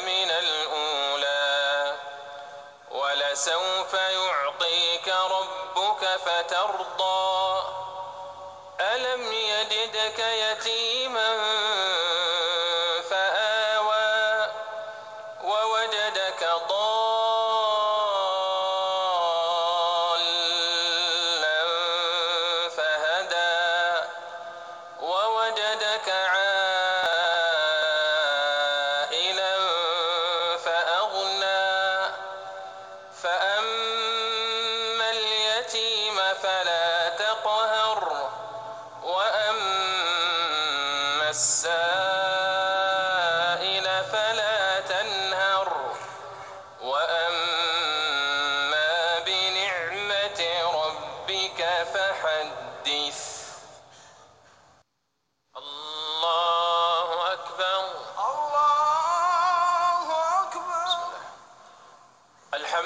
من الأولى ولسوف يعطيك ربك فترضى. ألم يجدك يتيما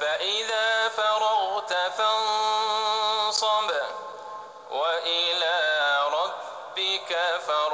فإذا فرغت فانصب وإلى ربك فارغب.